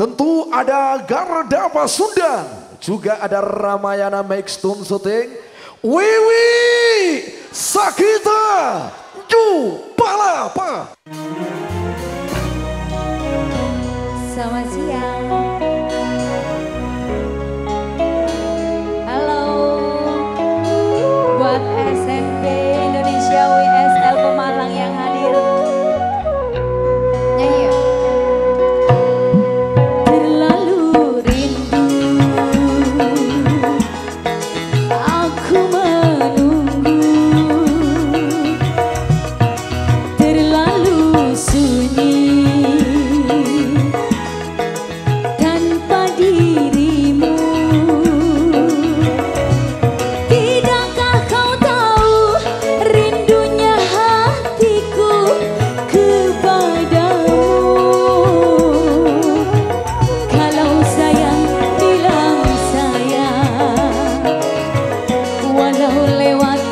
Tentu ada Garda Pasundan, juga ada Ramayana Maxtun Syuting, Wiwi Sakita Ju Palapa. Selamat siang. lewat.